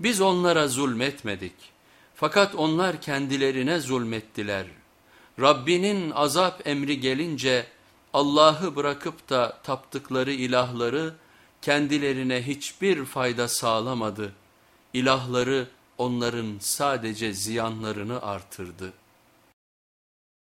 Biz onlara zulmetmedik. Fakat onlar kendilerine zulmettiler. Rabbinin azap emri gelince Allah'ı bırakıp da taptıkları ilahları kendilerine hiçbir fayda sağlamadı. İlahları onların sadece ziyanlarını artırdı.''